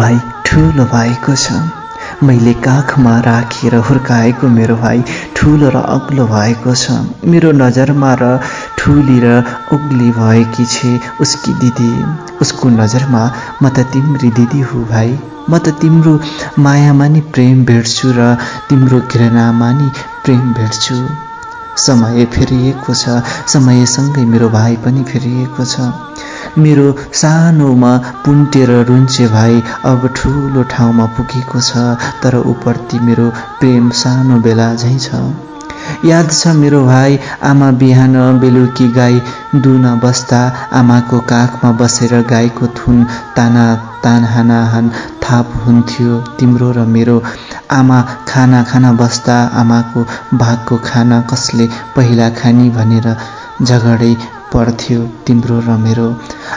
भाइ ठुलो भएको छ। मैले काखमा राखेर हुर्काएको मेरो भाइ ठुलो र अग्लो भएको छ। मेरो नजरमा र ठुली र उग्ली भएकी छे उसकी दिदी। उसको नजरमा म त तिम्री दिदी हुँ भाइ। म त तिम्रो मायामा नि प्रेम भेट्छु र तिम्रो घृणामा नि प्रेम भेट्छु। समय फेरिएको छ। समयसँगै मेरो भाइ पनि फेरिएको छ। मेरो सानोमा पुन्टेर रुन्चे भाइ अब ठुलो ठाउँमा पुगेको छ तर उपरति मेरो प्रेम सानो बेला झैँ छ। याद छ मेरो भाइ आमा बिहान बेलुकी गाई दुन बस्दा आमाको काखमा बसेर गाईको थुन ताना तान हानाहान थाप हुन्थ्यो। तिम्रो र मेरो आमा खाना खाना बस्दा आमाको भागको खाना कसले पहिला खाने भनेर झगडै पर्थ्यो तिम्रो र मेरो।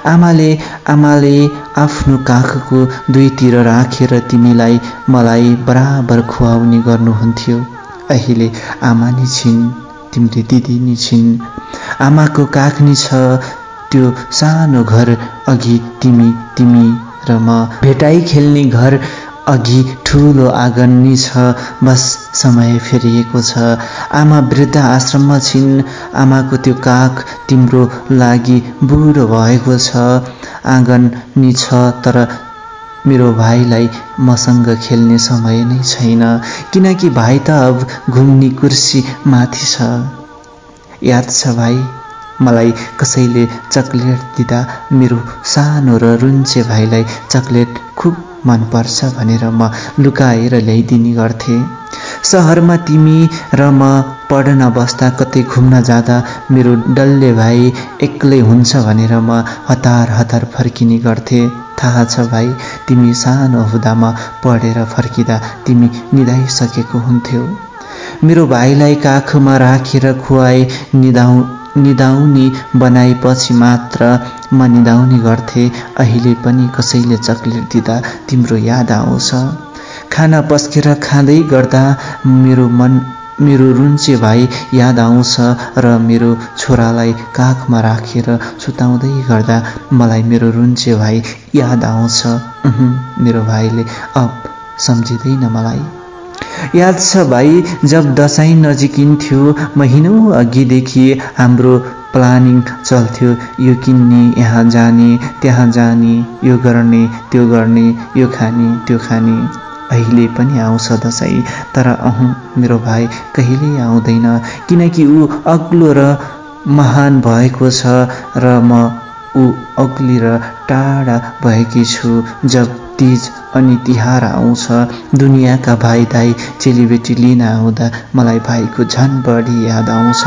आमाले आमाले आफ्नो काखको दुईतिर राखेर तिमीलाई मलाई बराबर खुवाउने गर्नुहुन्थ्यो। अहिले आमा नि छिन् तिम्री दिदी नि छिन्। आमाको काख नि छ त्यो सानो घर अघि तिमी तिमी र म। भेटाइ खेल्ने घर अघि ठुलो आँगन नि छ बस समय फेरिएको छ। आमा वृद्ध आश्रममा छिन्। आमाको त्यो काख तिम्रो लागि बुढो भएको छ। आँगन नि छ तर मेरो भाइलाई मसँग खेल्ने समय नै छैन। किनकि भाइ त अब घुम्ने कुर्सी माथि छ। याद छ भाइ? मलाई कसैले चक्लेट दिँदा मेरो सानो र रुन्चे भाइलाई चक्लेट खुब मनपर्छ भनेर म लुकाएर ल्याइदिने गर्थेँ। सहरमा तिमी र म पढ्न बस्दा कतै घुम्न जाँदा मेरो डल्ले भाइ एक्लै हुन्छ भनेर म हतार हतार फर्किने गर्थेँ। थाहा छ भाइ तिमी सानो हुँदा म पढेर फर्किँदा तिमी निधाइसकेको हुन्थ्यौ। मेरो भाइलाई काखमा राखेर खुवाई निदाउ निदाउने बनाएपछि मात्र म निदाउने गर्थे। अहिले पनि कसैले चक्लेट दिँदा तिम्रो याद आउँछ खाना पस्केर खाँदै गर्दा मेरो मन मेरो रुन्चे भाइ याद आउँछ र मेरो छोरालाई काखमा राखेर सुताउँदै गर्दा मलाई मेरो रुन्चे भाइ याद आउँछ मेरो भाइले अब सम्झिँदैन मलाई। याद छ भाइ जब दसैँ नजिकिन्थ्यो महिनौ अघिदेखि हाम्रो प्लानिङ चल्थ्यो। यो किन्ने यहाँ जाने त्यहाँ जाने यो गर्ने त्यो गर्ने यो खाने त्यो खाने। अहिले पनि आउँछ दसैँ तर अहँ मेरो भाइ कहिल्यै आउँदैन। किनकि ऊ अग्लो र महान भएको छ र म ऊ अग्ली र टाढा भएकी छु जब तिज अनि तिहार आउँछ। दुनियाँका भाइ दाई चेलीबेटी लिन आउँदा मलाई भाइको झन बढी याद आउँछ।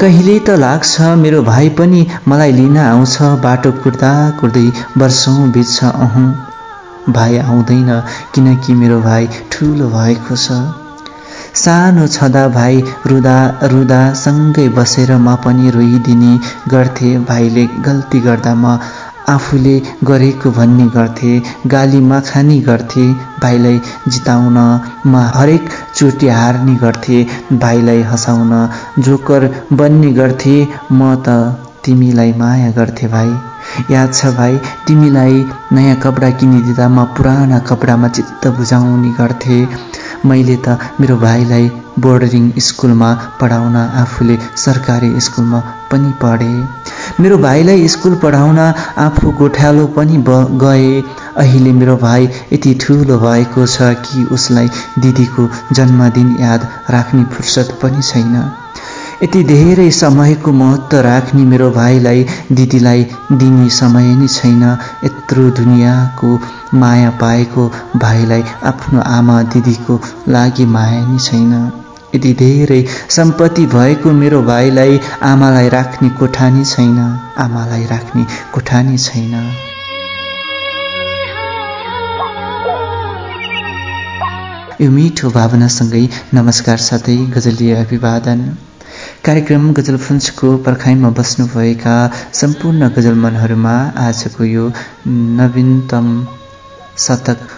कहिले त लाग्छ मेरो भाइ पनि मलाई लिन आउँछ। बाटो कुर्दा कुर्दै वर्षौँ बित्छ अहँ। भाइ आउँदैन किनकि मेरो भाइ ठुलो भएको छ। सानो छँदा भाइ रुदा रुदा सँगै बसेर म पनि रोइदिने गर्थे। भाइले गल्ती गर्दा म आफूले गरेको भन्ने गर्थे गाली खाने गर्थे। भाइलाई जिताउन म हरेक चोटि हार्ने गर्थे। भाइलाई हँसाउन जोकर बन्ने गर्थे म त तिमीलाई माया गर्थे भाइ। याद छ भाइ तिमीलाई नयाँ कपडा किनिदिँदा म पुराना कपडामा चित्त बुझाउने गर्थे। मैले त मेरो भाइलाई बोर्डिङ स्कुलमा पढाउन आफूले सरकारी स्कुलमा पनि पढेँ। मेरो भाइलाई स्कुल पढाउन आफू गोठालो पनि गए। अहिले मेरो भाइ यति ठुलो भएको छ कि उसलाई दिदीको जन्मदिन याद राख्ने फुर्सद पनि छैन। यति धेरै समयको महत्त्व राख्ने मेरो भाइलाई दिदीलाई दिने समय नै छैन। यत्रो दुनियाँको माया पाएको भाइलाई आफ्नो आमा दिदीको लागि माया नै छैन। यति धेरै सम्पत्ति भएको मेरो भाइलाई आमालाई राख्ने कोठानी छैन। आमालाई राख्ने कोठानी छैन। यो मिठो भावनासँगै नमस्कार साथै गजलीय अभिवादन। कार्यक्रम गजल फुन्सको पर्खाइमा बस्नुभएका सम्पूर्ण गजल मनहरूमा आजको यो नवीनतम शतक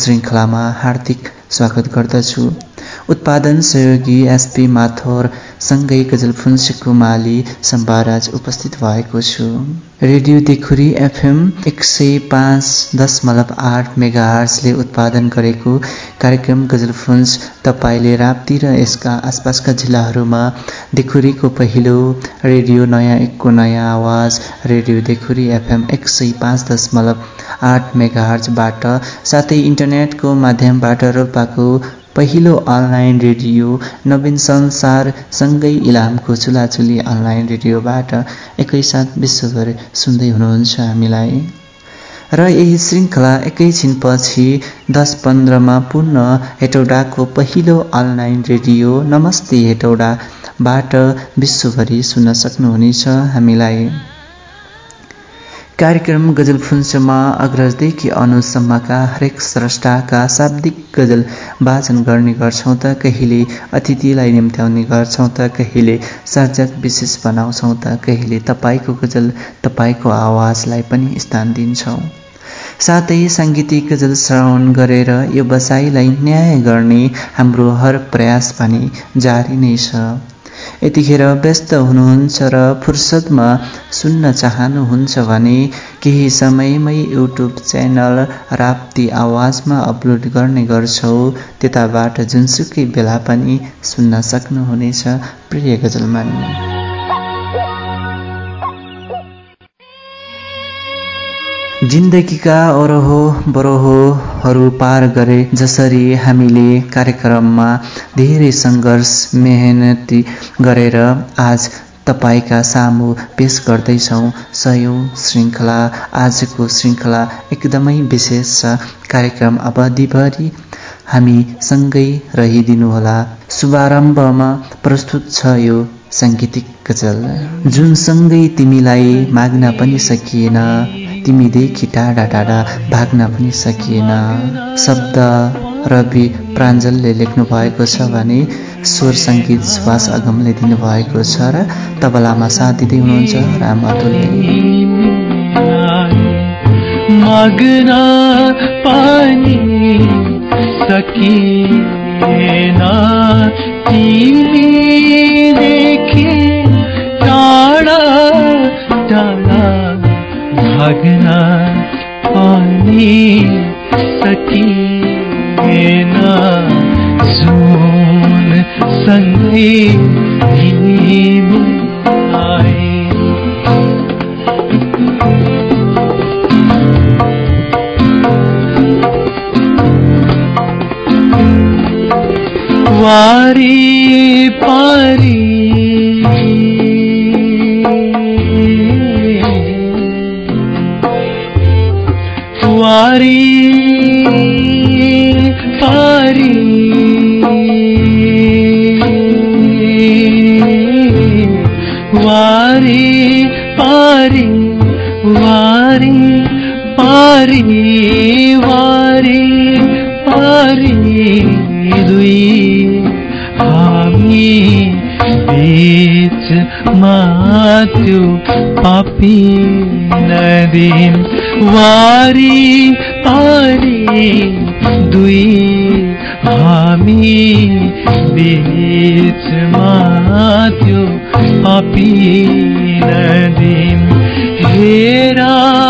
श्रृङ्खलामा हार्दिक स्वागत गर्दछु। उत्पादन सहयोगी एसपी माथोर सँगै गजलफुन्सेको माली सम्बाराज उपस्थित भएको छु। रेडियो देखुरी एफएम एक सय पाँच दशमलव आठ मेगाहर्सले उत्पादन गरेको कार्यक्रम गजलफुन्स तपाईँले राप्ती र यसका आसपासका जिल्लाहरूमा देखुरीको पहिलो रेडियो नयाँ एकको नयाँ आवाज रेडियो देखुरी एफएम एक सय पाँच दशमलव आठ मेगाहर्जबाट साथै इन्टरनेटको माध्यमबाट रोल्पाको पहिलो अनलाइन रेडियो नवीन संसारसँगै इलामको चुलाचुली अनलाइन रेडियोबाट एकैसाथ विश्वभर सुन्दै हुनुहुन्छ हामीलाई। र यही श्रृङ्खला एकैछिनपछि दस पन्ध्रमा पुनः हेटौडाको पहिलो अनलाइन रेडियो नमस्ते हेटौडाबाट विश्वभरि सुन्न सक्नुहुनेछ हामीलाई। कार्यक्रम गजल फुन्समा अग्रजदेखि अनुसम्मका हरेक स्रष्टाका शाब्दिक गजल वाचन गर्ने गर्छौँ त कहिले अतिथिलाई निम्त्याउने गर्छौँ त कहिले सर्जक विशेष बनाउँछौँ त कहिले तपाईँको गजल तपाईँको आवाजलाई पनि स्थान दिन्छौँ। साथै साङ्गीतिक गजल श्रवण गरेर यो बसाइलाई न्याय गर्ने हाम्रो हर प्रयास पनि जारी नै छ। यतिखेर व्यस्त हुनुहुन्छ र फुर्सदमा सुन्न चाहनुहुन्छ भने केही समयमै युट्युब च्यानल राप्ती आवाजमा अपलोड गर्ने गर्छौ। त्यताबाट जुनसुकै बेला पनि सुन्न सक्नुहुनेछ। प्रिय गजलमान। जिन्दगीका ओरहो बरोहोहरू पार गरे जसरी हामीले कार्यक्रममा धेरै सङ्घर्ष मेहनती गरेर आज तपाईँका सामु पेश गर्दैछौँ। सयौँ श्रृङ्खला आजको श्रृङ्खला एकदमै विशेष छ। कार्यक्रम अवधिभरि हामी सँगै रहिदिनुहोला। शुभारम्भमा प्रस्तुत छ यो साङ्गीतिक गजल। जुनसँगै तिमीलाई माग्न पनि सकिएन। तिमीदेखि टाढा टाढा भाग्न पनि सकिएन। शब्द रवि प्राञ्जलले लेख्नु भएको छ भने स्वर सङ्गीत सुभाष अगमले दिनुभएको छ र तबलामा साथ दिँदै हुनुहुन्छ राम अतुलले। पानी सकिएन। टाढा टाढा भाग्न पनि सकिएन जुन सँगै वारी पारी पारी पापी नदीन वारी पारी दुई हामी बिचमा त्यो पापी नदी हेरा हेरे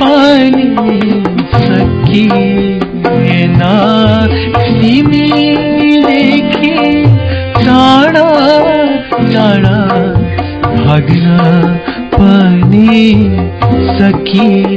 पनि सकिएन तिमीदेखि टाढा टाढा भाग्न पनि सकिएन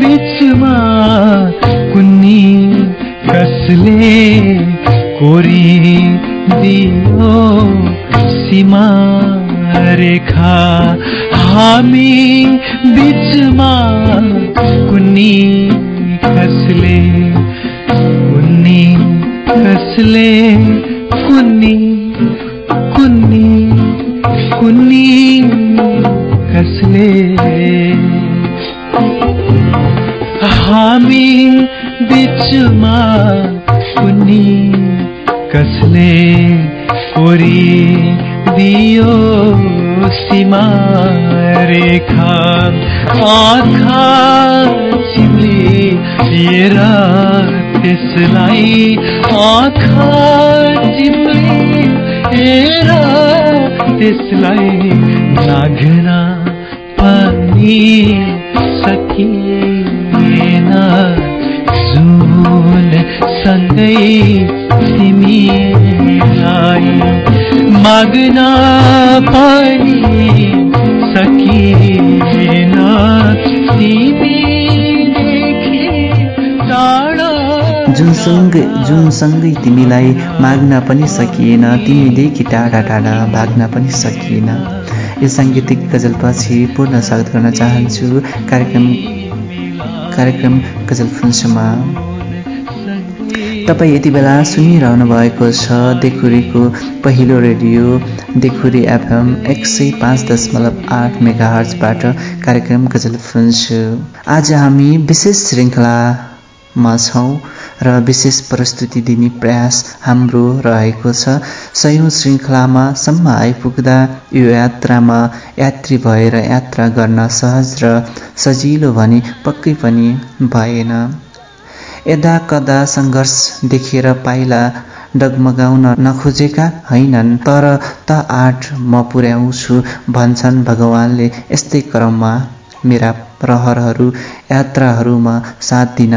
बिचमा कुन्नी कसले कोरी दियो सीमा रेखा हामी बिचमा कुन्नी कसले कुन्नी कसले कुन्नी कुन्नी कुन्नी कसले बिचमा कुन्नी कसले ओरी दियो सीमा रेखा? आँखा चिम्ले हेर त्यसलाई आँखा चिम्ले हेर त्यसलाई नाघ्न पनि सकिएन तिमीलाई पनि सकिएन। टाढा जुनसँगै जुनसँगै तिमीलाई माग्न पनि सकिएन तिमीदेखि टाढा टाढा भाग्न पनि सकिएन। यो साङ्गीतिक गजलपछि पूर्ण स्वागत गर्न चाहन्छु। कार्यक्रम कार्यक्रम गजल फुन्समा। तपाईँ यति बेला सुनिरहनु भएको छ देखुरीको पहिलो रेडियो देखुरी एफएम एक सय पाँच दशमलव आठ मेगा हर्चबाट कार्यक्रम गजल फुन्स आज हामी विशेष श्रृङ्खलामा छौँ र विशेष प्रस्तुति दिने प्रयास हाम्रो रहेको छ। सयौँ श्रृङ्खलामा सम्म आइपुग्दा यो यात्रामा यात्री भएर यात्रा गर्न सहज र सजिलो भने पक्कै पनि भएन। यदा कदा सङ्घर्ष देखेर पाइला डगमगाउन नखोजेका होइनन् तर त आठ म पुर्याउँछु भन्छन् भगवानले यस्तै क्रममा मेरा प्रहरहरू यात्राहरूमा साथ दिन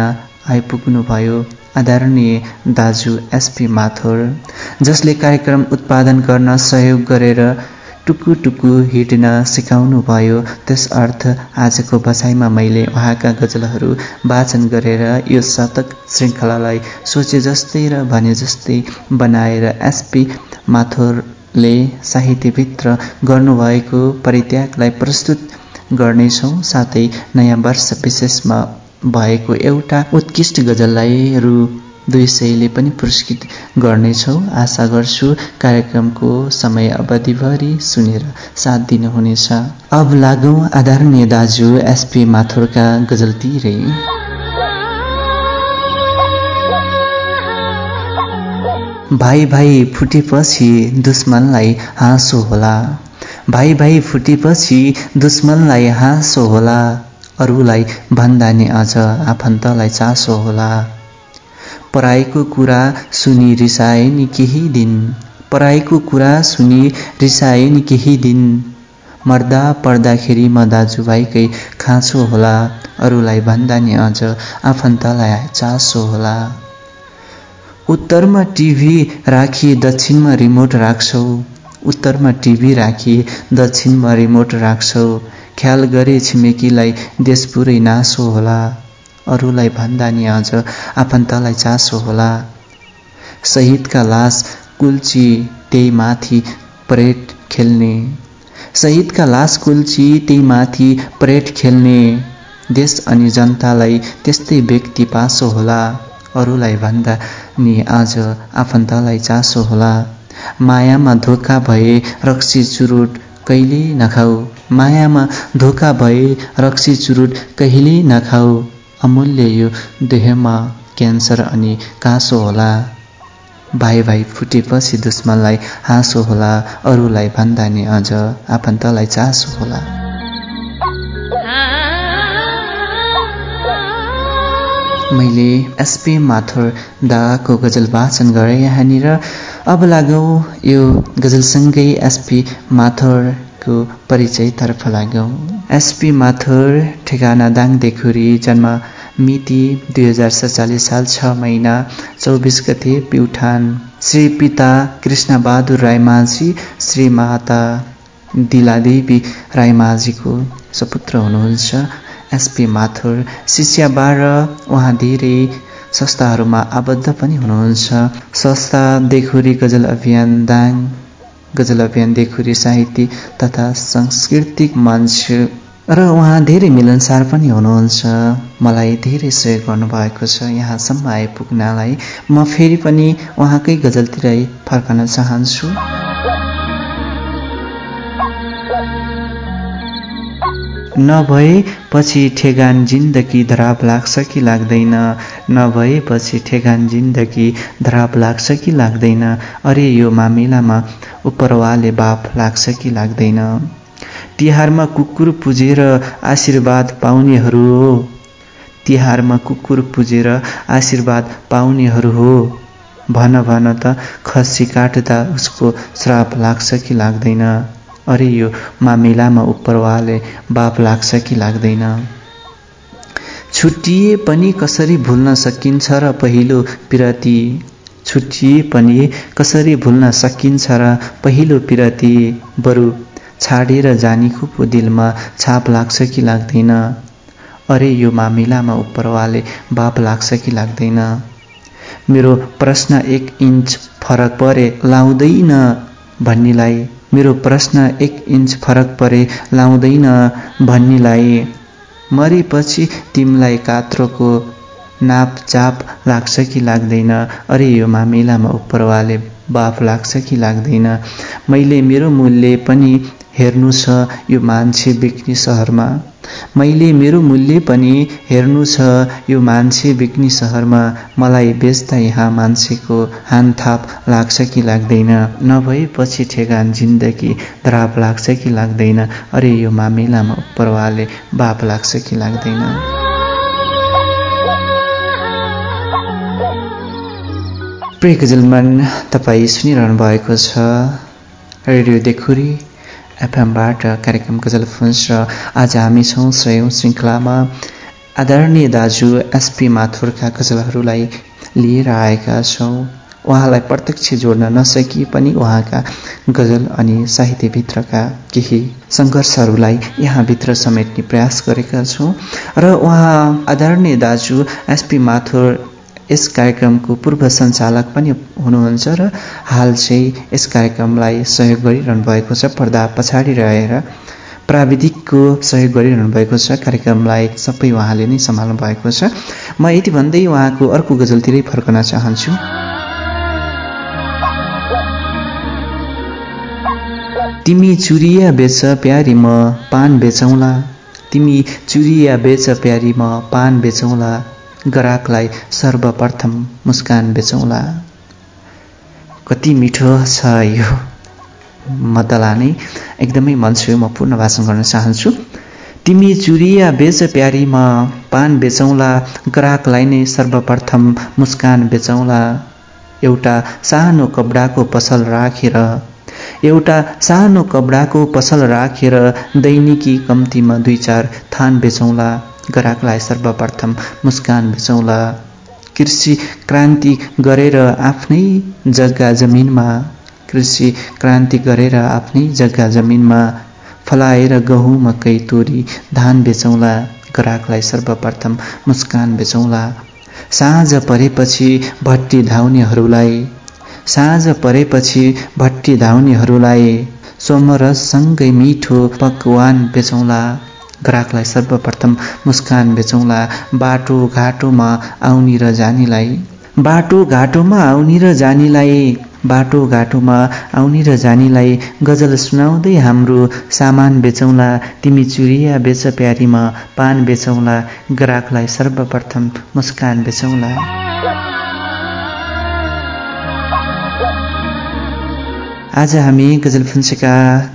आइपुग्नुभयो। आदरणीय दाजु एसपी माथुर जसले कार्यक्रम उत्पादन गर्न सहयोग गरेर टुकु टुकु हिँड्न सिकाउनु भयो त्यस अर्थ आजको बसाइमा मैले उहाँका गजलहरू वाचन गरेर यो शतक श्रृङ्खलालाई सोचे जस्तै र भने जस्तै बनाएर एसपी माथुरले साहित्यभित्र गर्नुभएको परित्यागलाई प्रस्तुत गर्नेछौँ। साथै नयाँ वर्ष विशेषमा भएको एउटा उत्कृष्ट गजललाई रु दुई सयले पनि पुरस्कृत गर्नेछौँ। आशा गर्छु कार्यक्रमको समय अवधिभरि सुनेर साथ दिनुहुनेछ। अब लागौँ आदरणीय दाजु एसपी माथुरका गजलतिरै भाइ भाइ फुटेपछि दुश्मनलाई हाँसो होला। भाइ भाइ फुटेपछि दुश्मनलाई हाँसो होला। अरूलाई भन्दा नि अझ आफन्तलाई चासो होला। पराईको कुरा सुनि रिसाए नि केही दिन। पराईको कुरा सुनि रिसाए नि केही दिन। मर्दा पर्दाखेरि म दाजुभाइकै खाँचो होला अरूलाई भन्दा नि अझ आफन्तलाई चासो होला। उत्तरमा टिभी राखी दक्षिणमा रिमोट राख्छौ। उत्तरमा टिभी राखी दक्षिणमा रिमोट राख्छौ। ख्याल गरे छिमेकीलाई देश पुरै नासो होला। अरूलाई भन्दा नि अझ आफन्तलाई चासो होला। शहीदका लास कुल्ची त्यही माथि परेड खेल्ने। शहीदका लास कुल्ची त्यही माथि परेड खेल्ने। देश अनि जनतालाई त्यस्तै व्यक्ति पासो होला। अरूलाई भन्दा नि आज आफन्तलाई चासो होला। मायामा धोका भए रक्सी चुरुट कहिले नखाऊ। मायामा धोका भए रक्सी चुरुट कहिले नखाऊ। अमूल्य यो देहमा क्यान्सर अनि कासो होला। भाइ भाइ फुटेपछि दुश्मनलाई हाँसो होला अरूलाई भन्दा नि अझ आफन्तलाई चासो होला। मैले एसपी माथुर दाको गजल वाचन गरेँ यहाँनिर। अब लागौँ यो गजलसँगै एसपी माथुरको परिचयतर्फ लागौँ एसपी माथुर ठेगाना दाङ देखुरी जन्म मिति दुई हजार सत्तालिस साल छ महिना चौबिस गते प्युठान। श्री पिता कृष्णबहादुर राईमाझी श्री माता दिलादेवी राईमाझीको सपुत्र हुनुहुन्छ एसपी माथुर। शिष्याबाट उहाँ धेरै संस्थाहरूमा आबद्ध पनि हुनुहुन्छ। संस्था देखुरी गजल अभियान दाङ गजल अभियान देखुरी साहित्य तथा सांस्कृतिक मञ्च र उहाँ धेरै मिलनसार पनि हुनुहुन्छ। मलाई धेरै सहयोग गर्नुभएको छ। यहाँसम्म आइपुग्नलाई म फेरि पनि उहाँकै गजलतिरै फर्कन चाहन्छु। नभए पछि ठेगान जिन्दगी धराप लाग्छ कि लाग्दैन? नभएपछि ठेगान जिन्दगी धराप लाग्छ कि लाग्दैन? अरे यो मामिलामा उपरवाले बाप लाग्छ कि लाग्दैन? तिहारमा कुकुर पुजेर आशीर्वाद पाउनेहरू हो। तिहारमा कुकुर पुजेर आशीर्वाद पाउनेहरू हो। भन भन त खसी काट्दा उसको श्राप लाग्छ कि लाग्दैन? अरे यो मामिलामा उपरवाले बाप लाग्छ कि लाग्दैन? छुट्टिए पनि कसरी भुल्न सकिन्छ र पहिलो पिरती? छुट्टिए पनि कसरी भुल्न सकिन्छ र पहिलो पिरती? बरु छाडेर जानीको पो दिलमा छाप लाग्छ कि लाग्दैन? अरे यो मामिलामा उपरवाले बाप लाग्छ कि लाग्दैन? मेरो प्रश्न एक इन्च फरक परे लाउँदैन भन्नेलाई मेरो प्रश्न एक इन्च फरक परे लाउँदैन भन्नेलाई। मरेपछि तिमीलाई कात्रोको नापचाप लाग्छ कि लाग्दैन? अरे यो मामिलामा उपरवाले बाफ लाग्छ कि लाग्दैन? मैले मेरो मूल्य पनि हेर्नु छ यो मान्छे बिक्री सहरमा? मैले मेरो मूल्य पनि हेर्नु छ यो मान्छे बिक्नी सहरमा। मलाई बेच्दा यहाँ मान्छेको हानथाप लाग्छ कि लाग्दैन? नभएपछि ठेगान जिन्दगी धराप लाग्छ कि लाग्दैन? अरे यो मामिलामा उपरवाले बाप लाग्छ कि लाग्दैन? प्रिय गजलमान तपाईँ सुनिरहनु भएको छ रेडियो देखुरी। एफएमबाट कार्यक्रम गजल फुन्स र आज हामी छौँ सयौँ श्रृङ्खलामा। आदरणीय दाजु एसपी माथुरका गजलहरूलाई लिएर आएका छौँ। उहाँलाई प्रत्यक्ष जोड्न नसकिए पनि उहाँका गजल अनि साहित्यभित्रका केही सङ्घर्षहरूलाई यहाँभित्र समेट्ने प्रयास गरेका छौँ। र उहाँ आदरणीय दाजु एसपी माथुर यस कार्यक्रमको पूर्व सञ्चालक पनि हुनुहुन्छ र हाल चाहिँ यस कार्यक्रमलाई सहयोग गरिरहनु भएको छ। पर्दा पछाडि रहेर प्राविधिकको सहयोग गरिरहनु भएको छ। कार्यक्रमलाई सबै उहाँले नै सम्हाल्नु भएको छ। म यति भन्दै उहाँको अर्को गजलतिरै फर्कन चाहन्छु। तिमी चुरिया बेच प्यारी म पान बेचौँला। तिमी चुरिया बेच प्यारी म पान बेचौँला। ग्राहकलाई सर्वप्रथम मुस्कान बेचौँला। कति मिठो छ यो मतला नै। एकदमै मन छुयो म पूर्ण भाषण गर्न चाहन्छु। तिमी चुरिया बेच प्यारीमा पान बेचौँला ग्राहकलाई नै सर्वप्रथम मुस्कान बेचौँला। एउटा सानो कपडाको पसल राखेर एउटा सानो कपडाको पसल राखेर दैनिकी कम्तीमा दुई चार थान बेचौँला। ग्राहकलाई सर्वप्रथम मुस्कान बेचौँला कृषि क्रान्ति गरेर आफ्नै जग्गा जमिनमा कृषि क्रान्ति गरेर आफ्नै जग्गा जमिनमा फलाएर गहुँ मकै तोरी धान बेचौँला ग्राहकलाई सर्वप्रथम मुस्कान बेचौँला साँझ परेपछि भट्टी धाउनेहरूलाई साँझ परेपछि भट्टी धाउनेहरूलाई सोमरससँगै मिठो पकवान बेचौँला ग्राहकलाई सर्वप्रथम मुस्कान बेचौँला बाटो घाटोमा आउने र जानेलाई। बाटो घाटोमा आउने र जानेलाई। बाटो घाटोमा आउने र जानेलाई। गजल सुनाउँदै हाम्रो सामान बेचौँला। तिमी चुरिया बेच प्यारीमा पान बेचौँला। ग्राहकलाई सर्वप्रथम मुस्कान बेचौँला। आज हामी गजल फुन्सेका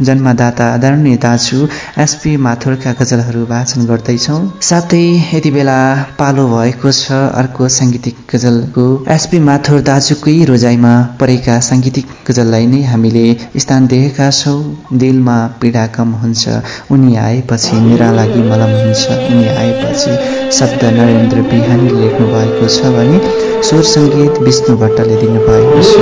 जन्मदाता आदरणीय दाजु एसपी माथुरका गजलहरू वाचन गर्दैछौँ। साथै यति बेला पालो भएको छ अर्को साङ्गीतिक गजलको। एसपी माथुर दाजुकै रोजाइमा परेका साङ्गीतिक गजललाई नै हामीले स्थान दिएका छौँ। दिलमा पीडा कम हुन्छ उनी आएपछि मेरा लागि मलम हुन्छ उनी आएपछि शब्द नरेन्द्र बिहानी लेख्नु भएको छ भने स्वर सङ्गीत विष्णु भट्टले दिनुभएको छ।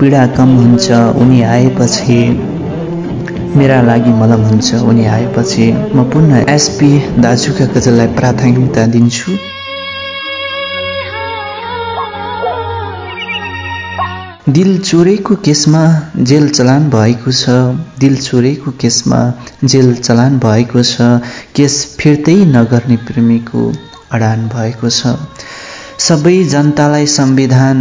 पीडा कम हुन्छ उनी आएपछि मेरा लागि मलम हुन्छ उनी आएपछि म पुनः एसपी दाजुका गजललाई प्राथमिकता दिन्छु। दिल चोरेको केसमा जेल चलान भएको छ दिल चोरेको केसमा जेल चलान भएको छ केस फिर्तै नगर्ने प्रेमीको अडान भएको छ। सबै जनतालाई संविधान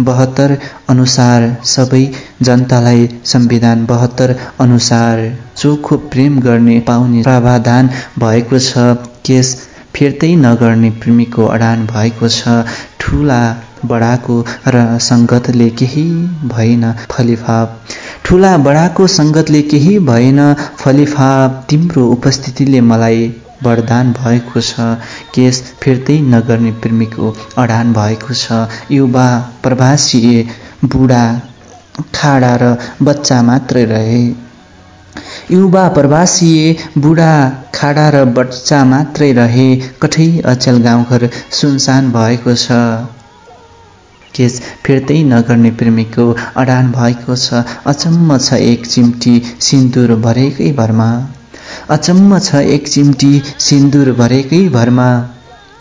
बहत्तर अनुसार सबै जनतालाई संविधान बहत्तर अनुसार चोखो प्रेम गर्ने पाउने प्रावधान भएको छ। केस फिर्तै नगर्ने प्रेमीको अडान भएको छ। ठुला बडाको र सङ्गतले केही भएन फलिफाप। ठुला बडाको सङ्गतले केही भएन फलिफाप। तिम्रो उपस्थितिले मलाई वरदान भएको छ। केस फिर्तै नगर्ने प्रेमीको अडान भएको छ। युवा प्रवासी बुढा खाडा र बच्चा मात्रै रहे। युवा प्रवासी बुढा खाडा र बच्चा मात्रै रहे। कठै अचेल गाउँघर सुनसान भएको छ। केस फिर्तै नगर्ने प्रेमीको अडान भएको छ। अचम्म छ एक चिम्टी सिन्दुर भरेकै भरमा। अचम्म छ एक चिम्टी सिन्दुर भरेकै भरमा।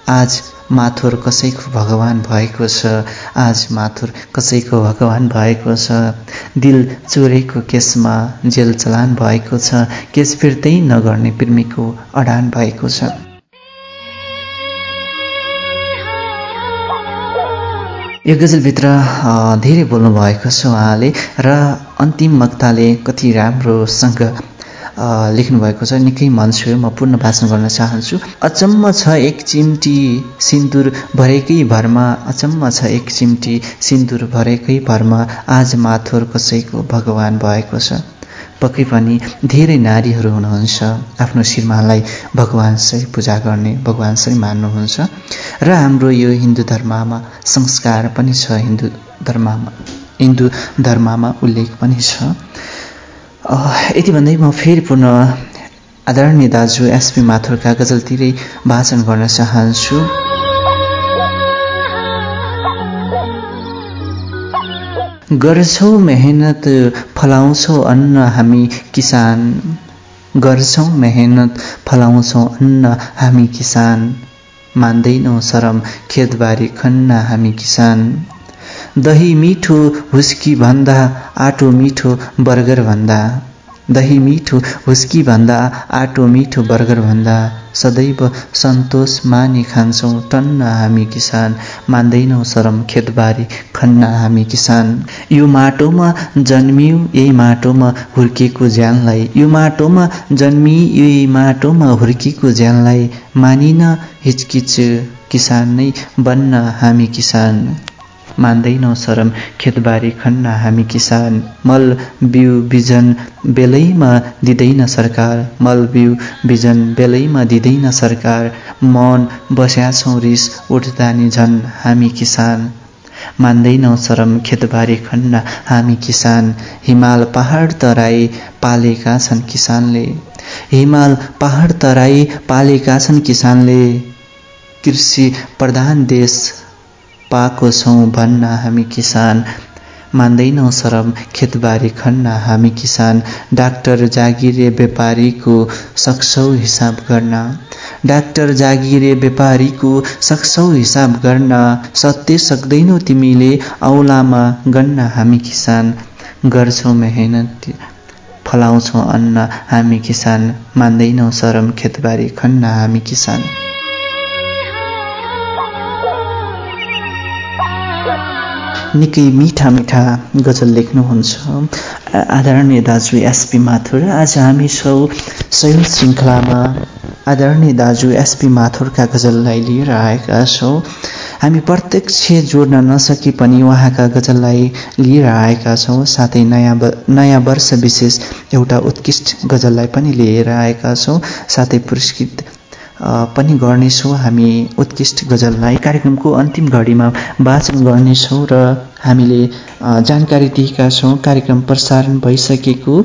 आज माथुर कसैको भगवान भएको छ। आज माथुर कसैको भगवान भएको छ। दिल चोरेको केसमा जेल चलान भएको छ। केस फिर्तै नगर्ने प्रेमीको अडान भएको छ। यो गजलभित्र धेरै बोल्नु भएको छ उहाँले र अन्तिम वक्ताले कति राम्रोसँग लेख्नुभएको छ। निकै मन छुयो। म पूर्ण भाषण गर्न चाहन्छु। अचम्म छ एक चिम्टी सिन्दुर भरेकै भरमा। अचम्म छ एक चिम्टी सिन्दुर भरेकै भरमा। आज माथुर कसैको भगवान भएको छ। पक्कै पनि धेरै नारीहरू हुनुहुन्छ। आफ्नो श्रीमानलाई भगवान्सै पूजा गर्ने भगवान्सै मान्नुहुन्छ। र हाम्रो यो हिन्दू धर्ममा संस्कार पनि छ। हिन्दू धर्ममा हिन्दू धर्ममा उल्लेख पनि छ। यति भन्दै म फेरि पुनः आदरणीय दाजु एसपी माथुरका गजलतिरै भाषण गर्न चाहन्छु। गर्छौ मेहनत फलाउँछौ अन्न हामी किसान। गर्छौँ मेहनत फलाउँछौँ अन्न हामी किसान। मान्दैनौँ शरम खेतबारी खन्न हामी किसान। दही मिठो हुस्की भन्दा आटो मिठो बर्गर भन्दा। दही मिठो हुस्की भन्दा आटो मिठो बर्गर भन्दा। सदैव सन्तोष मानि खान्छौँ टन्न हामी किसान। मान्दैनौँ शरम खेतबारी खन्न हामी किसान। यो माटोमा जन्मियो यही माटोमा हुर्केको ज्यानलाई। यो माटोमा जन्मी यही माटोमा हुर्केको ज्यानलाई। मानिन हिचकिच किसान नै बन्न हामी किसान। मान्दैनौ शरम खेतबारी खन्न हामी किसान। मल बिउ बिजन बेलैमा दिँदैन सरकार। मल बिउ बिजन बेलैमा दिँदैन सरकार। मौन बस्या छौँ रिस उठ्दा नि झन् हामी किसान। मान्दैनौ शरम खेतबारी खन्न हामी किसान। हिमाल पहाड तराई पालेका छन् किसानले। हिमाल पहाड तराई पालेका छन् किसानले। कृषि प्रधान देश पाएको छौँ भन्न हामी किसान। मान्दैनौँ शरम खेतबारी खन्न हामी किसान। डाक्टर जागिरे व्यापारीको सक्छौ हिसाब गर्न। डाक्टर जागिरे व्यापारीको सक्छौ हिसाब गर्न। सत्य सक्दैनौ तिमीले औलामा गन्न हामी किसान। गर्छौ मेहनत फलाउँछौ अन्न हामी किसान। मान्दैनौ शरम खेतबारी खन्न हामी किसान। निकै मिठा मिठा गजल लेख्नुहुन्छ। आदरणीय दाजु एसपी माथुर आज हामी छौँ सय श्रृङ्खलामा आदरणीय दाजु एसपी माथुरका गजललाई लिएर आएका छौँ। हामी प्रत्यक्ष जोड्न नसके पनि उहाँका गजललाई लिएर आएका छौँ। साथै नयाँ नयाँ वर्ष विशेष एउटा उत्कृष्ट गजललाई पनि लिएर आएका छौँ। साथै पुरस्कृत पनि गर्नेछौँ। हामी उत्कृष्ट गजललाई कार्यक्रमको अन्तिम घडीमा वाचन गर्नेछौँ र हामीले जानकारी दिएका छौँ। कार्यक्रम प्रसारण भइसकेको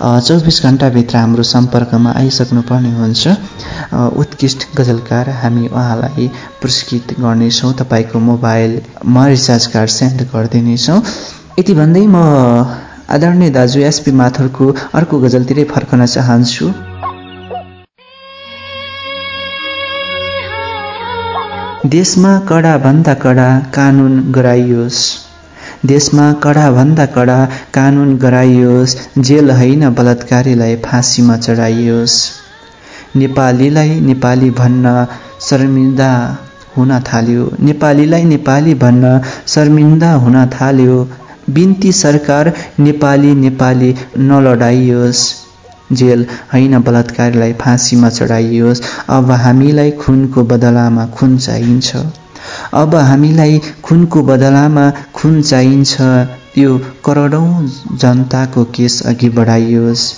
चौबिस घन्टाभित्र हाम्रो सम्पर्कमा आइसक्नुपर्ने हुन्छ। उत्कृष्ट गजलकार हामी उहाँलाई पुरस्कृत गर्नेछौँ। तपाईँको मोबाइलमा रिचार्ज कार्ड सेन्ड गरिदिनेछौँ। यति भन्दै म आदरणीय दाजु एसपी माथुरको अर्को गजलतिरै फर्कन चाहन्छु। देशमा कडाभन्दा कडा कानुन गराइयोस्। देशमा कडाभन्दा कडा कानुन गराइयोस्। जेल होइन बलात्कारीलाई फाँसीमा चढाइयोस्। नेपालीलाई नेपाली भन्न शर्मिन्दा हुन थाल्यो। नेपालीलाई नेपाली भन्न शर्मिन्दा हुन थाल्यो। बिन्ती सरकार नेपाली नेपाली नलडाइयोस्। जेल होइन बलात्कारीलाई फाँसीमा चढाइयोस्। अब हामीलाई खुनको बदलामा खुन चाहिन्छ। अब हामीलाई खुनको बदलामा खुन चाहिन्छ। यो करोडौँ जनताको केस अघि बढाइयोस्।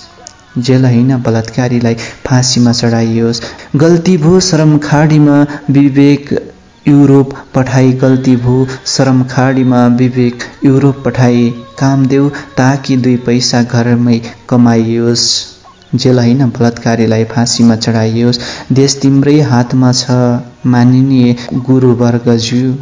जेल होइन बलात्कारीलाई फाँसीमा चढाइयोस्। गल्ती भो श्रम खाडीमा विवेक युरोप पठाई। गल्ती भो श्रम खाडीमा विवेक युरोप पठाई। काम देऊ ताकि दुई पैसा घरमै कमाइयोस्। जेल होइन बलात्कारीलाई फाँसीमा चढाइयोस्। देश तिम्रै हातमा छ मानिने गुरुवर्गज्यू।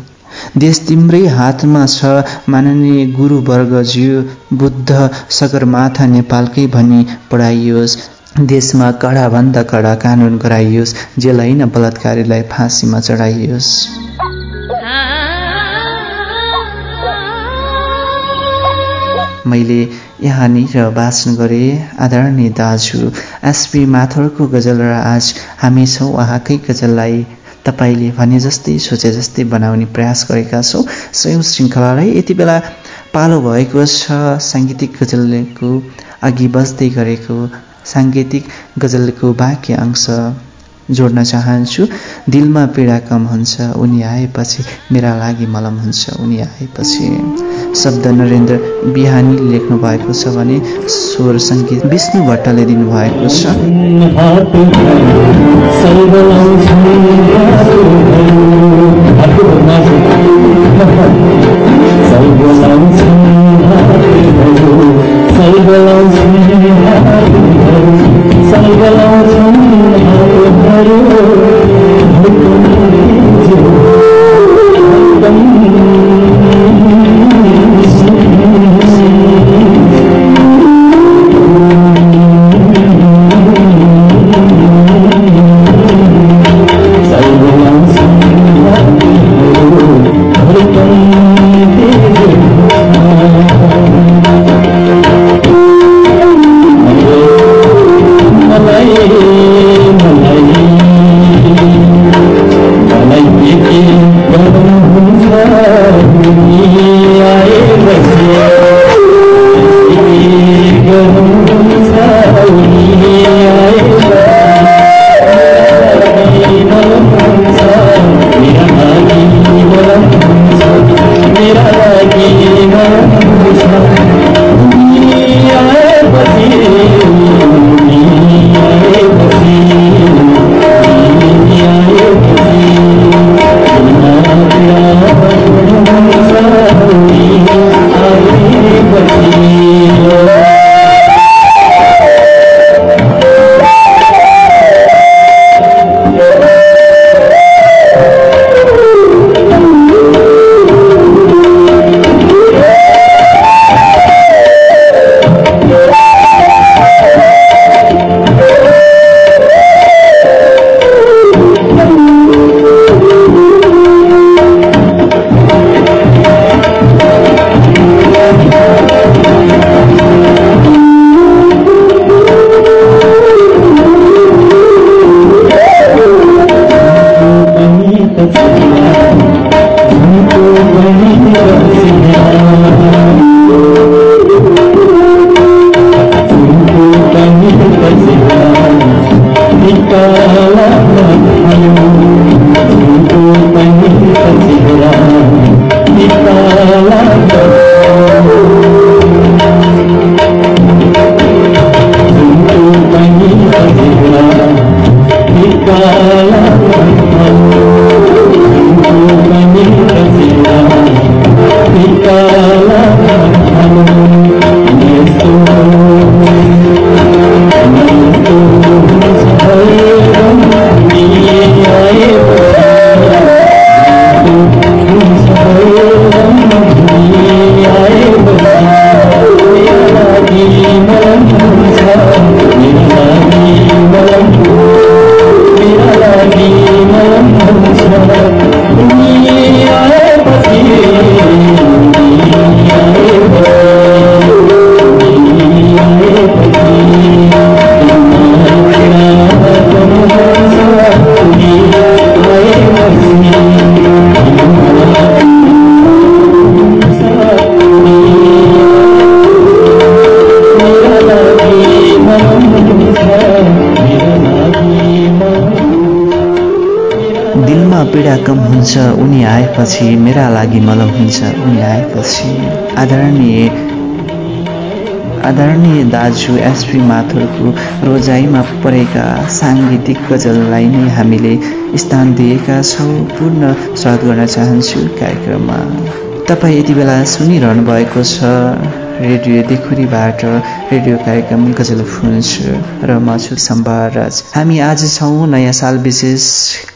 देश तिम्रै हातमा छ माननीय गुरुवर्गज्यू। बुद्ध सगरमाथा नेपालकै भनी पढाइयोस्। देशमा कडाभन्दा कडा कानुन गराइयोस्। जेल होइन बलात्कारीलाई फाँसीमा चढाइयोस्। मैले यहाँनिर भाषण गरेँ आदरणीय दाजु एसपी माथुरको गजल र आज हामी छौँ उहाँकै गजललाई तपाईँले भने जस्तै सोचे जस्तै बनाउने प्रयास गरेका छौँ। सयौँ श्रृङ्खलालाई यति बेला पालो भएको छ साङ्गीतिक गजलको अघि बस्दै गरेको साङ्गीतिक गजलको बाँकी अंश जोड्न चाहन्छु। दिलमा पीडा कम हुन्छ उनी आएपछि मेरा लागि मलम हुन्छ उनी आएपछि। शब्द नरेन्द्र बिहानी लेख्नु भएको छ भने स्वर सङ्गीत विष्णु भट्टले दिनुभएको छ। Thank पीडा कम हुन्छ उनी आएपछि मेरा लागि मलम हुन्छ। उनी आएपछि आदरणीय आदरणीय दाजु एसपी माथुरको रोजाइमा परेका साङ्गीतिक गजललाई नै हामीले स्थान दिएका छौँ। पूर्ण स्वागत गर्न चाहन्छु कार्यक्रममा। तपाईँ यति बेला सुनिरहनु भएको छ रेडियो देखुरीबाट रेडियो कार्यक्रम गजल फुन्स र म छु हामी आज छौँ नयाँ साल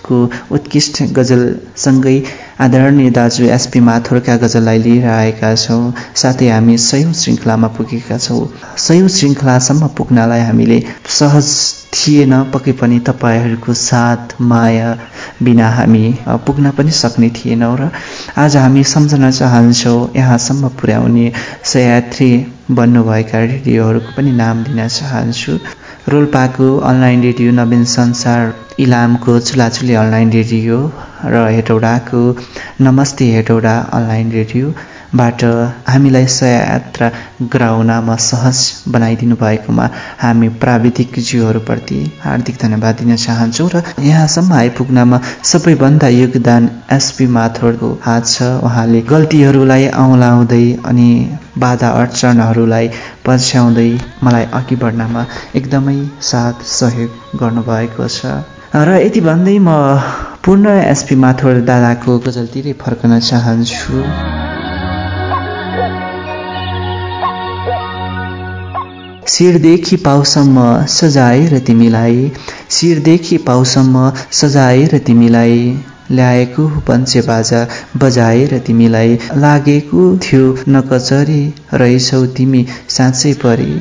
विशेषको उत्कृष्ट गजलसँगै आदरणीय दाजु एसपी माथुरका गजललाई लिएर आएका छौँ। साथै हामी सयौँ श्रृङ्खलामा पुगेका छौँ। सयौँ श्रृङ्खलासम्म पुग्नलाई हामीले सहज थिएन पक्कै पनि तपाईँहरूको साथ माया बिना हामी पुग्न पनि सक्ने थिएनौँ र आज हामी सम्झन चाहन्छौँ यहाँसम्म पुर्याउने सयात्री बन्नुभएका रेडियोहरूको पनि नाम दिन चाहन्छु। रोल्पाको अनलाइन रेडियो नवीन संसार इलामको चुलाचुली अनलाइन रेडियो र हेटौडाको नमस्ते हेटौडा अनलाइन रेडियो। बाट हामीलाई सयात्रा गराउनमा सहज बनाइदिनु भएकोमा हामी प्राविधिक जीवहरूप्रति हार्दिक धन्यवाद दिन चाहन्छौँ र यहाँसम्म आइपुग्नमा सबैभन्दा योगदान एसपी माथोरको हात छ। उहाँले गल्तीहरूलाई औँलाउँदै अनि बाधा अडचनहरूलाई पछ्याउँदै मलाई अघि बढ्नमा एकदमै साथ सहयोग गर्नुभएको छ। र यति भन्दै म पूर्ण एसपी माथोर दादाको गजलतिरै फर्कन चाहन्छु। शिरदेखि पाउसम्म सजाएर तिमीलाई। शिरदेखि पाउसम्म सजाएर तिमीलाई। ल्याएको पञ्चे बाजा बजाएर तिमीलाई। लागेको थियो नकचरी रहेछौ तिमी साँच्चै परे।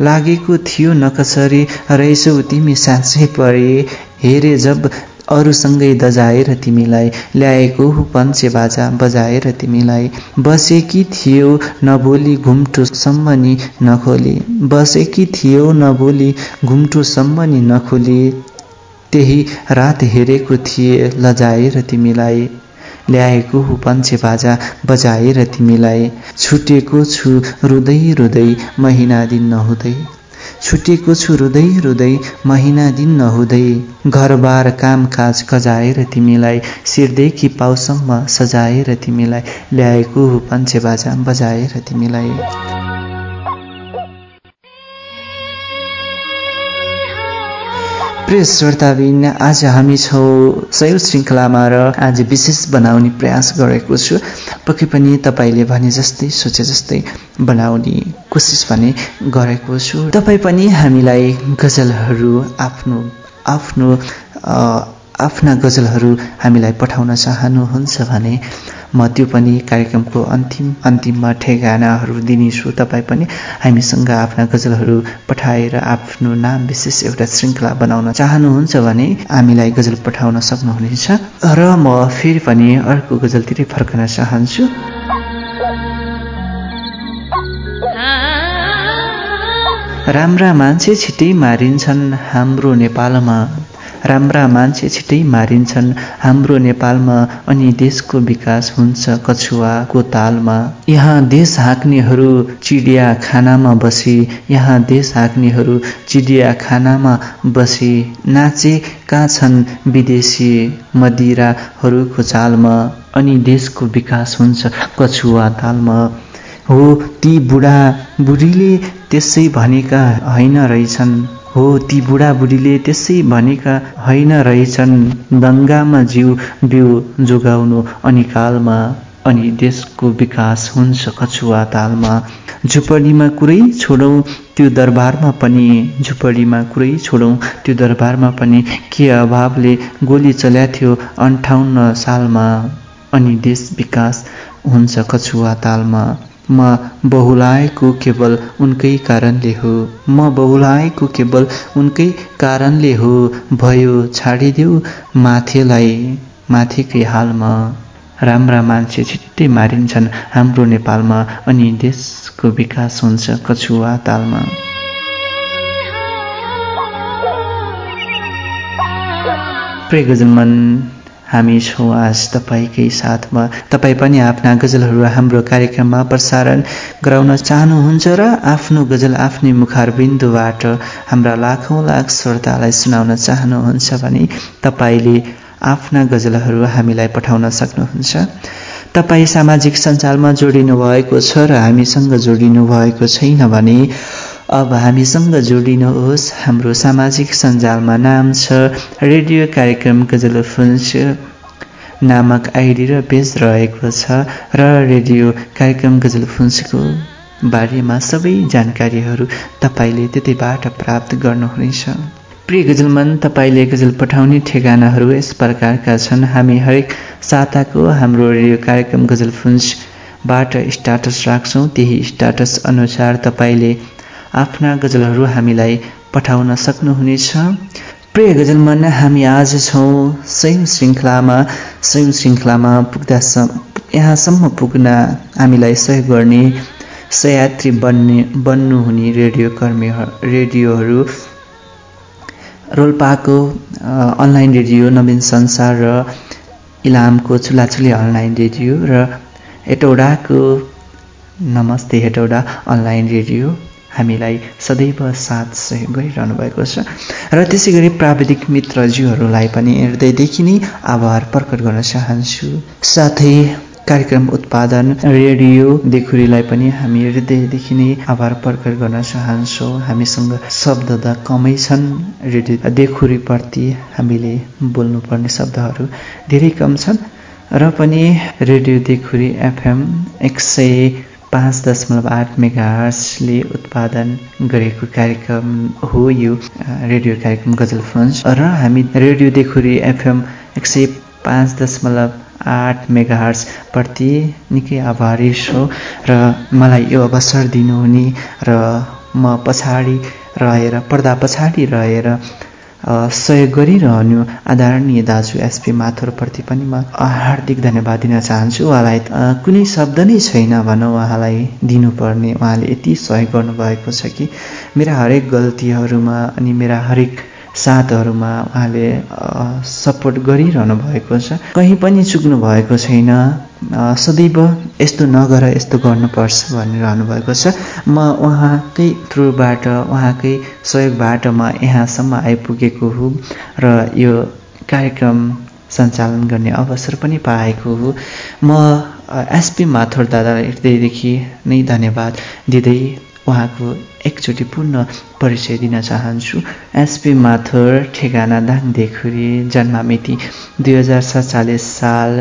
लागेको थियो नकचरी रहेछौ तिमी साँच्चै परे। हेरे जब अरूसँगै दजाएर तिमीलाई ल्याएको पञ्चे बाजा बजाएर तिमीलाई। बसेकी थियौ नबोली घुम्टोसम्म नि नखोली। बसेकी थियौ नबोली घुम्टोसम्म नि नखोली। त्यही रात हेरेको थिए लजाएर तिमीलाई। ल्याएको पञ्चे बाजा बजाएर तिमीलाई। छुटेको छु रुँदै रुँदै महिना दिन नहुँदै। छुटेको छु रुँदै रुँदै महिना दिन नहुँदै। घरबार कामकाज कजाएर तिमीलाई शिरदेखि पाउसम्म सजाएर तिमीलाई ल्याएको पञ्चे बाजा बजाएर तिमीलाई। प्रिय श्रोताबिन आज हामी छौँ सय श्रृङ्खलामा र आज विशेष बनाउने प्रयास गरेको छु। पक्कै पनि तपाईँले भने जस्तै सोचे जस्तै बनाउने कोसिस भने गरेको छु। तपाईँ पनि हामीलाई गजलहरू आफ्नो आफ्नो आफ्ना गजलहरू हामीलाई पठाउन चाहनुहुन्छ भने म त्यो पनि कार्यक्रमको अन्तिम अन्तिममा ठेगानाहरू दिनेछु। तपाईँ पनि हामीसँग आफ्ना गजलहरू पठाएर आफ्नो नाम विशेष एउटा श्रृङ्खला बनाउन चाहनुहुन्छ भने हामीलाई गजल पठाउन सक्नुहुनेछ। र म फेरि पनि अर्को गजलतिरै फर्कन चाहन्छु। राम्रा मान्छे छिट्टै मारिन्छन् हाम्रो नेपालमा। राम्रा मान्छे छिट्टै मारिन्छन्। हाम्रो नेपालमा अनि देशको विकास हुन्छ कछुवाको तालमा यहाँ देश हाँक्नेहरू चिडिया खानामा बसी यहाँ देश हाँक्नेहरू चिडिया खानामा बसी। नाचेका छन् विदेशी मदिराहरूको चालमा? अनि देशको विकास हुन्छ कछुवा तालमा। हो ती बुढा बुढीले त्यसै भनेका होइन रहेछन्। हो ती बुढाबुढीले त्यसै भनेका होइन रहेछन्। दङ्गामा जिउ बिउ जोगाउनु अनि कालमा अनि देशको विकास हुन्छ कछुवा तालमा। झुपडीमा कुरै छोडौँ त्यो दरबारमा पनि झुपडीमा कुरै छोडौँ त्यो दरबारमा पनि के अभावले गोली चल्या थियो अन्ठाउन्न सालमा अनि देश विकास हुन्छ कछुवा तालमा। म बहुलाएको केवल उनकै कारणले हो। म बहुलाएको केवल उनकै कारणले हो। भयो छाडिदेऊ माथेलाई माथिकै हालमा। राम्रा मान्छे छिट्टै मारिन्छन् हाम्रो नेपालमा अनि देशको विकास हुन्छ कछुवा तालमा। प्रे गजलमन हामी छौँ आज तपाईँकै साथमा। तपाईँ पनि आफ्ना गजलहरू हाम्रो कार्यक्रममा प्रसारण गराउन चाहनुहुन्छ र आफ्नो गजल आफ्नै मुखारबिन्दुबाट हाम्रा लाखौँ लाख श्रोतालाई सुनाउन चाहनुहुन्छ भने तपाईँले आफ्ना गजलहरू हामीलाई पठाउन सक्नुहुन्छ। तपाईँ सामाजिक सञ्जालमा जोडिनु भएको छ र हामीसँग जोडिनु भएको छैन भने अब हामीसँग जोडिनुहोस् हाम्रो सामाजिक सञ्जालमा नाम छ रेडियो कार्यक्रम गजल फुन्स नामक आइडी र पेज रहेको छ र रेडियो कार्यक्रम गजल फुन्सको बारेमा सबै जानकारीहरू तपाईँले त्यतैबाट प्राप्त गर्नुहुनेछ। प्रिय गजलमन तपाईँले गजल पठाउने ठेगानाहरू यस प्रकारका छन्। हामी हरेक साताको हाम्रो रेडियो कार्यक्रम गजल फुन्सबाट स्टाटस राख्छौँ। त्यही स्टाटस अनुसार तपाईँले आफ्ना गजलहरू हामीलाई पठाउन सक्नुहुनेछ। प्रिय गजलमन हामी आज छौँ सयौँ श्रृङ्खलामा। सयौँ श्रृङ्खलामा पुग्दासम्म यहाँसम्म पुग्न हामीलाई सहयोग गर्ने सयात्री बन्ने बन्नुहुने रेडियो कर्मी रेडियोहरू। रोल्पाको अनलाइन रेडियो नवीन संसार र इलामको चुलाचुली अनलाइन रेडियो र हेटौडाको नमस्ते हेटौडा अनलाइन रेडियो। हामीलाई सदैव साथ सहयोग गरिरहनु भएको छ। र त्यसै गरी प्राविधिक मित्रज्यूहरूलाई पनि हृदयदेखि नै आभार प्रकट गर्न चाहन्छु। साथै कार्यक्रम उत्पादन रेडियो देखुरीलाई पनि हामी हृदयदेखि नै आभार प्रकट गर्न चाहन्छौँ। हामीसँग शब्द त कमै छन्। रेडियो देखुरीप्रति हामीले बोल्नुपर्ने शब्दहरू धेरै कम छन्। र पनि रेडियो देखुरी एफएम एक सय पाँच दशमलव आठ मेगाहर्सले उत्पादन गरेको कार्यक्रम हो यो रेडियो कार्यक्रम गजल फ्रन्च र हामी रेडियो देखुरी एफएम एक सय पाँच दशमलव आठ प्रति निकै आभारी छु र मलाई यो अवसर दिनुहुने र म पछाडि रहेर पर्दा पछाडि रहेर सहयोग गरिरहनु आदरणीय दाजु एसपी माथुरप्रति पनि म हार्दिक धन्यवाद दिन चाहन्छु। उहाँलाई कुनै शब्द नै छैन भनौँ उहाँलाई दिनुपर्ने। उहाँले यति सहयोग गर्नुभएको छ कि मेरा हरेक गल्तीहरूमा अनि मेरा हरेक साथहरूमा उहाँले सपोर्ट गरिरहनु भएको छ। कहीँ पनि चुक्नु भएको छैन। सदैव यस्तो नगर यस्तो गर्नुपर्छ भनिरहनु भएको छ। म उहाँकै थ्रुबाट उहाँकै सहयोगबाट म यहाँसम्म आइपुगेको हुँ र यो कार्यक्रम सञ्चालन गर्ने अवसर पनि पाएको हो। म एसपी माथुर दादालाई हृदयदेखि नै धन्यवाद दिँदै उहाँको एकचोटि पूर्ण परिचय दिन चाहन्छु। एसपी माथुर ठेगाना दाङ देखुरी जन्ममिति दुई हजार सत्तालिस साल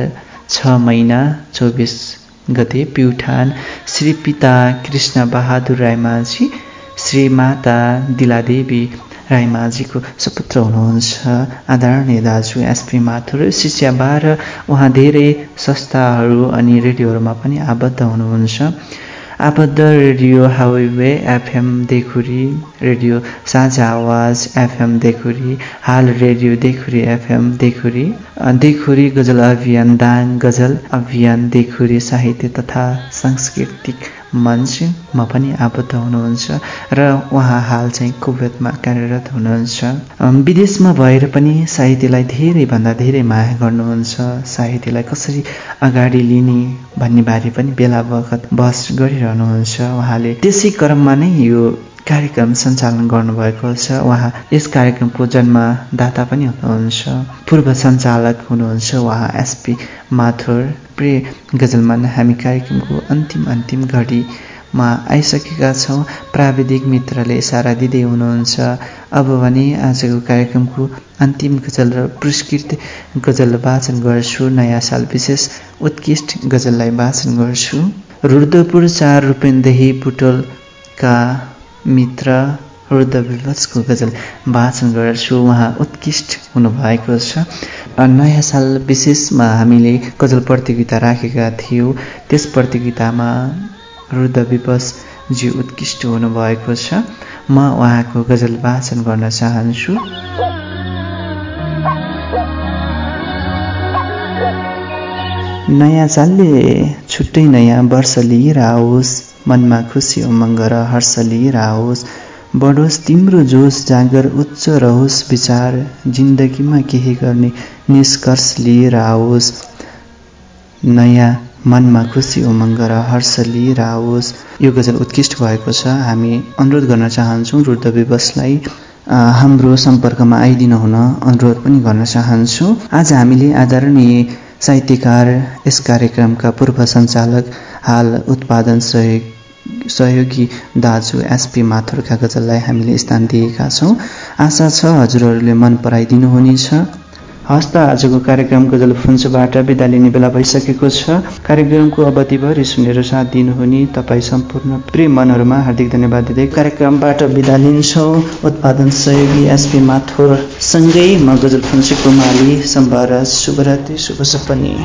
छ महिना चौबिस गते प्युठान श्री पिता कृष्ण बहादुर राईमाझी श्री माता दिलादेवी राईमाझीको सुपुत्र हुनुहुन्छ। आदरणीय दाजु एसपी माथुर शिष्याबाट उहाँ धेरै संस्थाहरू अनि रेडियोहरूमा पनि आबद्ध हुनुहुन्छ। आबद्ध radio highway FM Dekhuri radio Sajha Awaj FM Dekhuri हाल रेडियो देखुरी एफएम देखुरी देखुरी गजल अभियान दाङ गजल अभियान देखुरी साहित्य तथा सांस्कृतिक मञ्चमा पनि आबद्ध हुनुहुन्छ र उहाँ हाल चाहिँ कुवेतमा कार्यरत हुनुहुन्छ। विदेशमा भएर पनि साहित्यलाई धेरैभन्दा धेरै माया गर्नुहुन्छ। साहित्यलाई कसरी अगाडि लिने भन्ने बारे पनि बेला बखत बहस गरिरहनुहुन्छ। उहाँले त्यसै क्रममा नै यो कार्यक्रम सञ्चालन गर्नुभएको छ। उहाँ यस कार्यक्रमको जन्मदाता पनि हुनुहुन्छ। पूर्व सञ्चालक हुनुहुन्छ उहाँ एसपी माथुर। प्रिय गजलमान हामी कार्यक्रमको अन्तिम अन्तिम घडीमा आइसकेका छौँ। प्राविधिक मित्रले इसारा दिँदै हुनुहुन्छ। अब भने आजको कार्यक्रमको अन्तिम गजल र पुरस्कृत गजल वाचन गर्छु। नयाँ साल विशेष उत्कृष्ट गजललाई वाचन गर्छु। रुद्रपुर चार रूपेन्देही पुटोलका मित्र हृदय विवशको गजल वाचन गर्छु उहाँ उत्कृष्ट हुनुभएको छ। नयाँ साल विशेषमा हामीले गजल प्रतियोगिता राखेका थियौँ। त्यस प्रतियोगितामा हृदय विवशजी उत्कृष्ट हुनुभएको छ। म उहाँको गजल वाचन गर्न चाहन्छु। नयाँ सालले छुट्टै नयाँ वर्ष लिएर आओस् मनमा खुसी उमङ्ग र हर्ष लिएर आओस् बढोस् तिम्रो जोस जागर उच्च रहोस् विचार। जिन्दगीमा केही गर्ने निष्कर्ष लिएर आओस् नयाँ मनमा खुसी उमङ्ग र हर्ष लिएर आओस् यो गजल उत्कृष्ट भएको छ। हामी अनुरोध गर्न चाहन्छौँ रुद्र विवशलाई हाम्रो सम्पर्कमा आइदिनु हुन अनुरोध पनि गर्न चाहन्छु। आज हामीले आदरणीय साहित्यकार यस कार्यक्रमका पूर्व सञ्चालक हाल उत्पादन सहयोग सहयोगी दाजु एसपी माथुरका गजललाई हामीले स्थान दिएका छौँ। आशा छ हजुरहरूले मन पराइदिनु हुनेछ। हस्त आजको कार्यक्रम गजल फुन्चबाट बिदा लिने बेला भइसकेको छ। कार्यक्रमको अवधिभरि सुनेर साथ दिनुहुने तपाईँ सम्पूर्ण प्रिय मनहरूमा हार्दिक धन्यवाद दिँदै कार्यक्रमबाट बिदा लिन्छौँ। उत्पादन सहयोगी एसपी माथुर सँगै म गजल फुन्चेको माली सम्भार शुभरात्रि शुभ सपनी।